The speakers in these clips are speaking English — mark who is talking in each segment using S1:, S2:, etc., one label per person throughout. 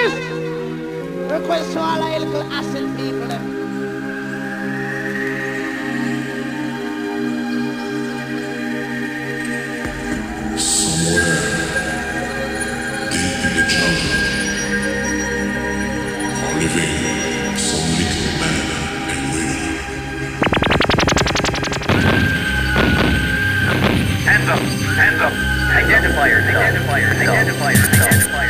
S1: this! Request to all our little acid people. them.
S2: Somewhere deep in the jungle are living some little man and women.
S3: Hands up, hands up. Identifiers, identifiers, identifiers, identifiers, identifiers,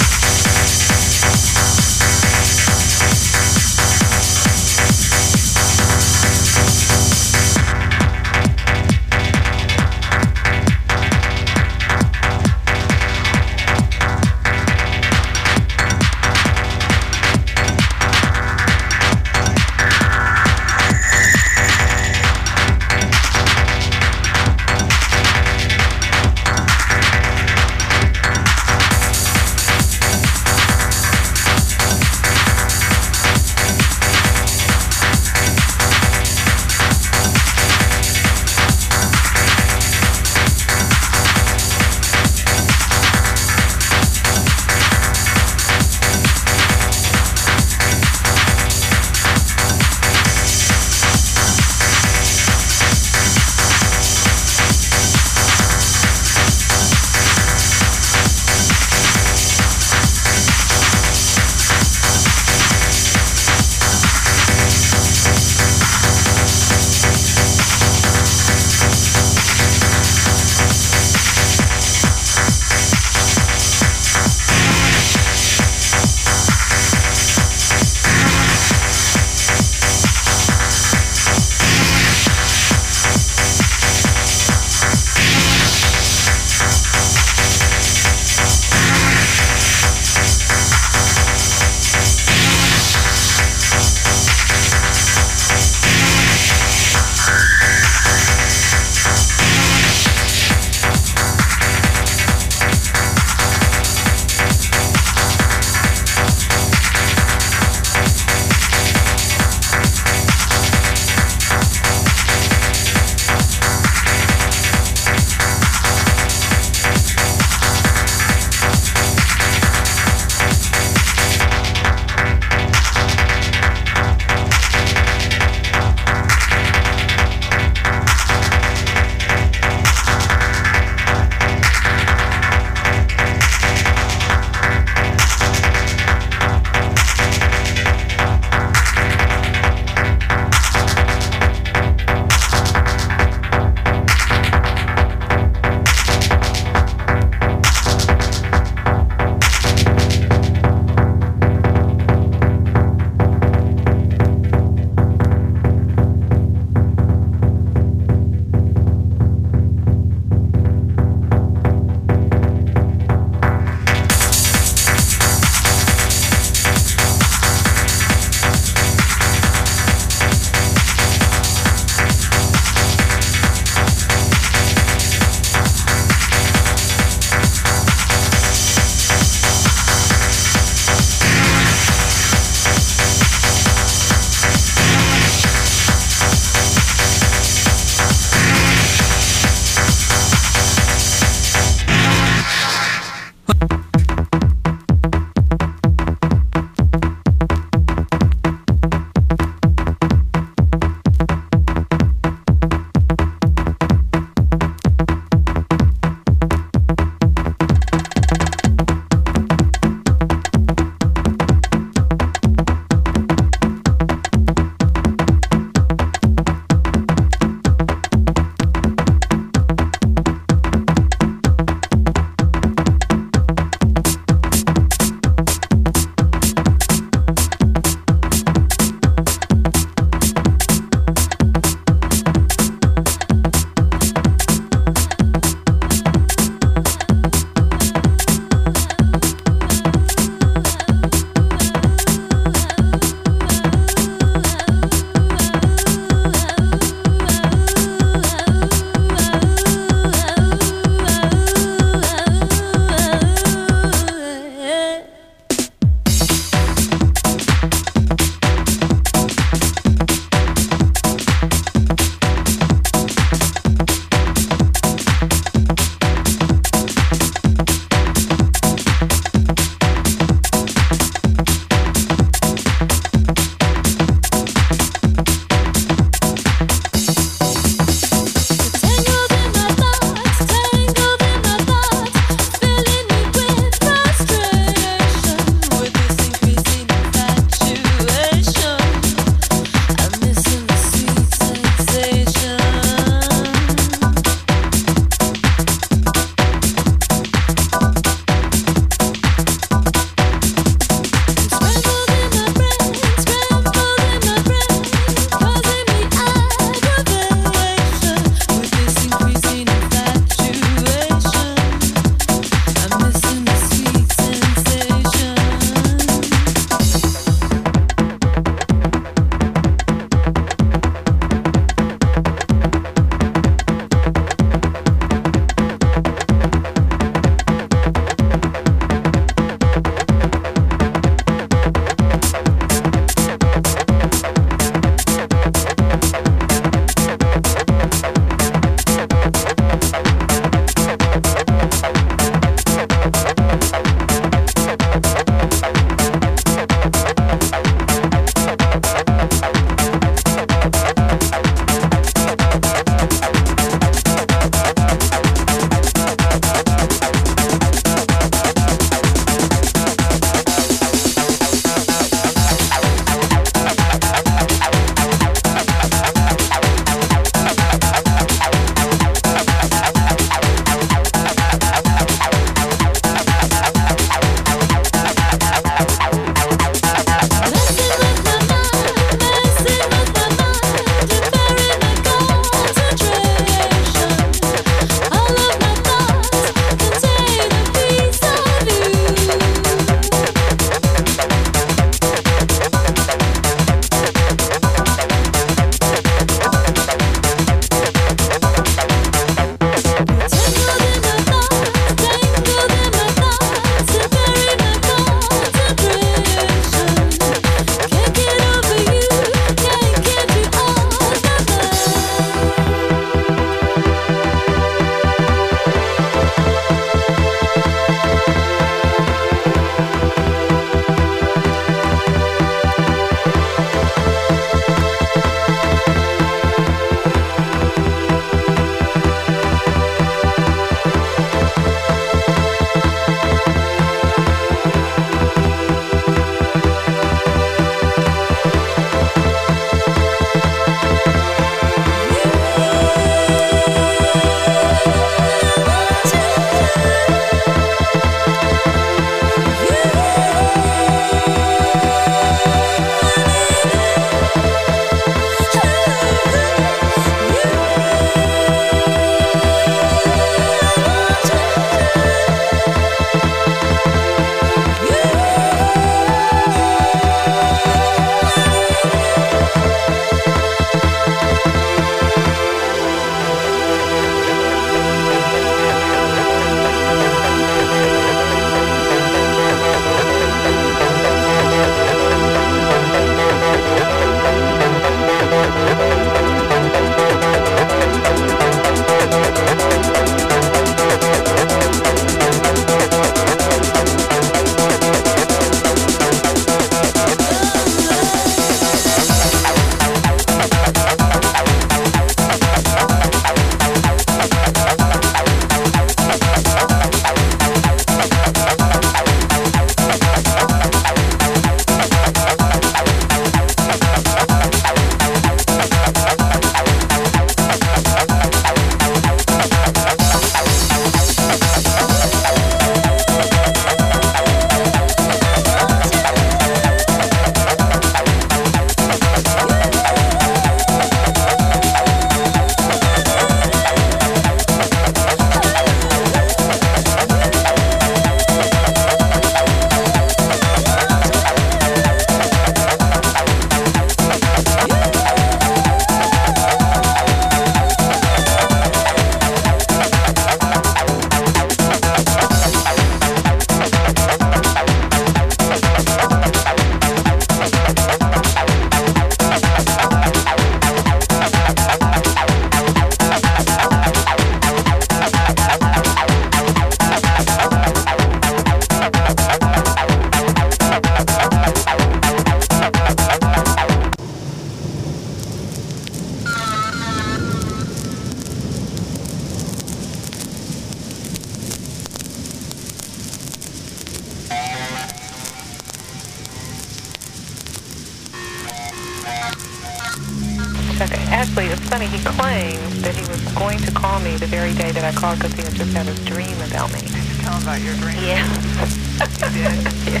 S4: Actually, it's funny. He claimed that he was going to call me the very day that I called because he had just had a dream about me.
S5: Did you tell him about your dream?
S4: Yeah.
S5: You did?
S4: yeah.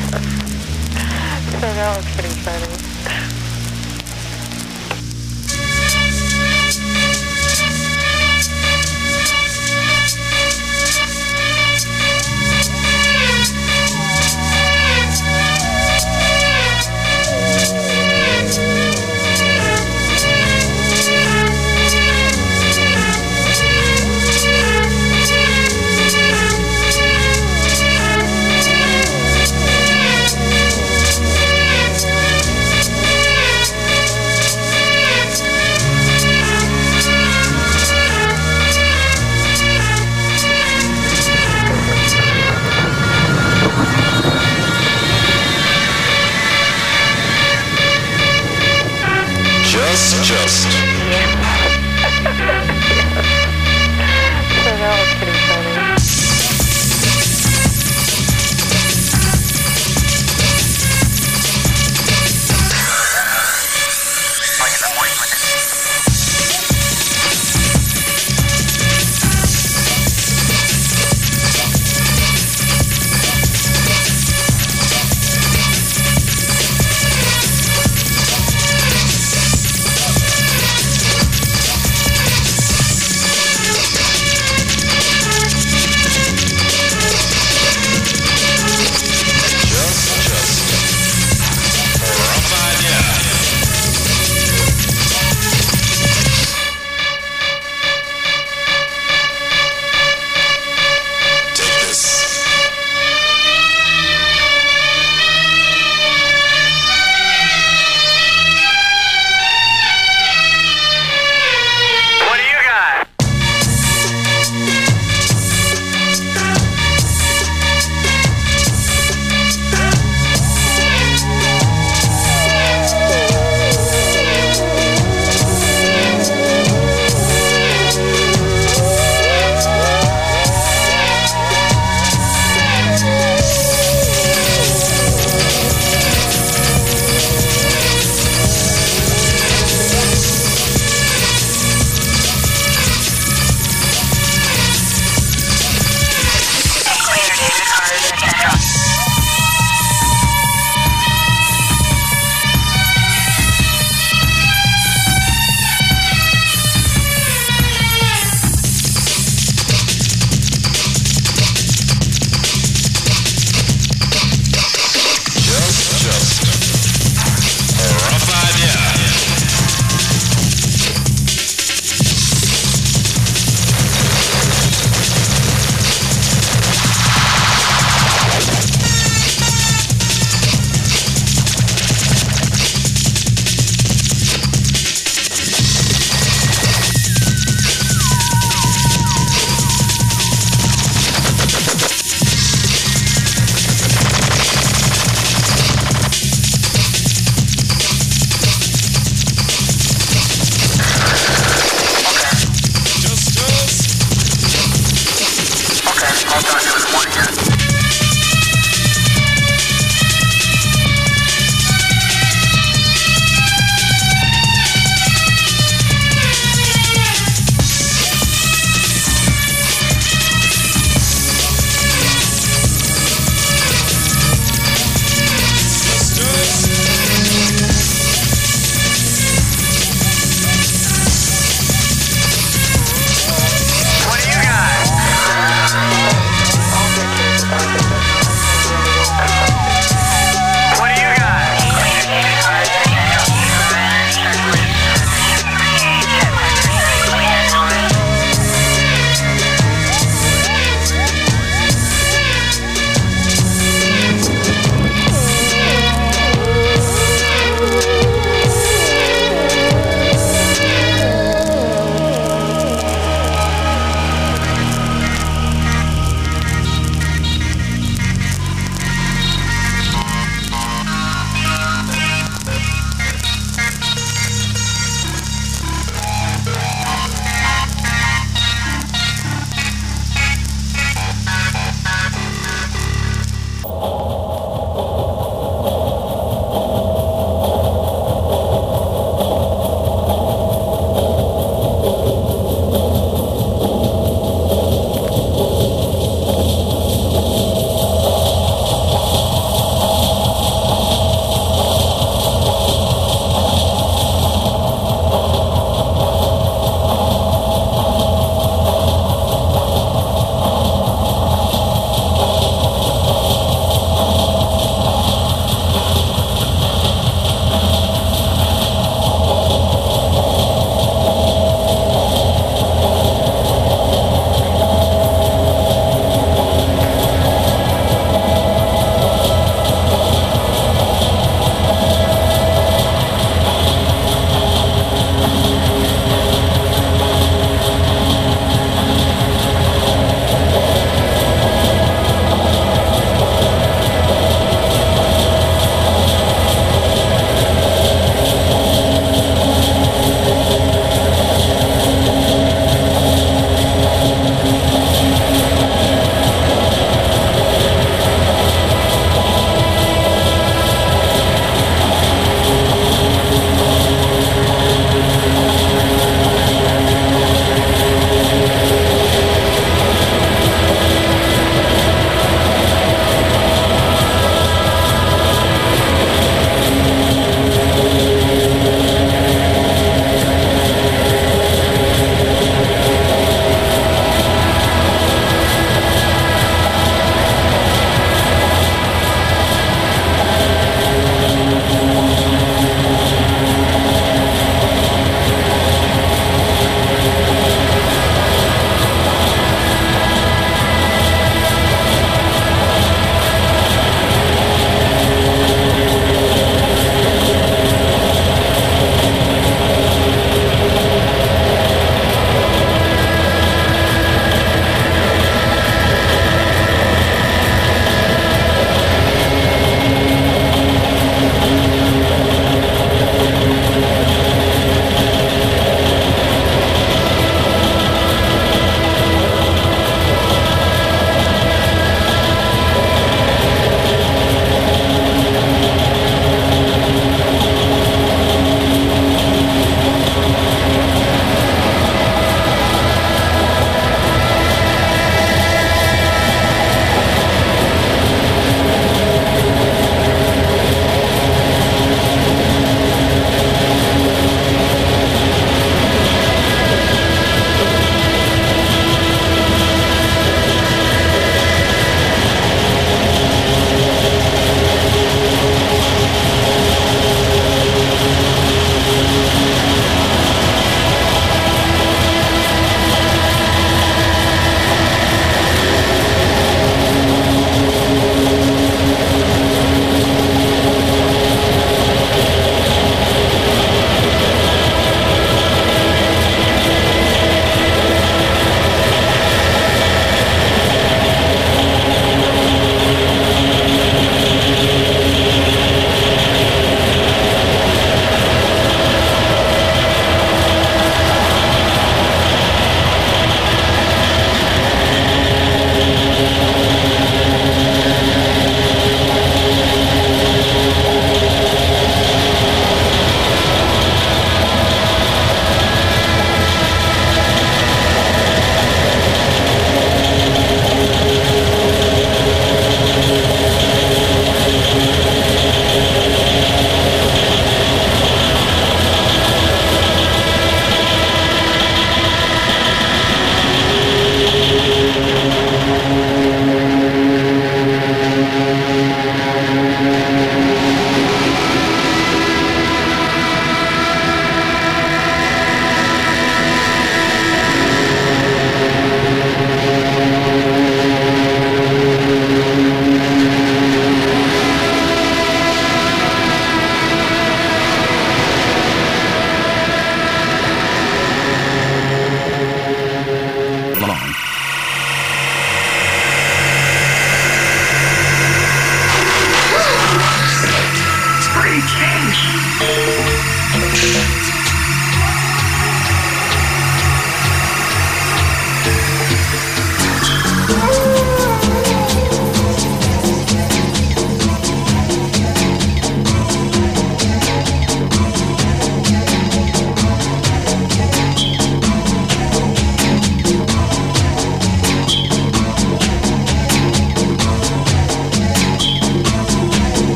S4: So that was pretty funny.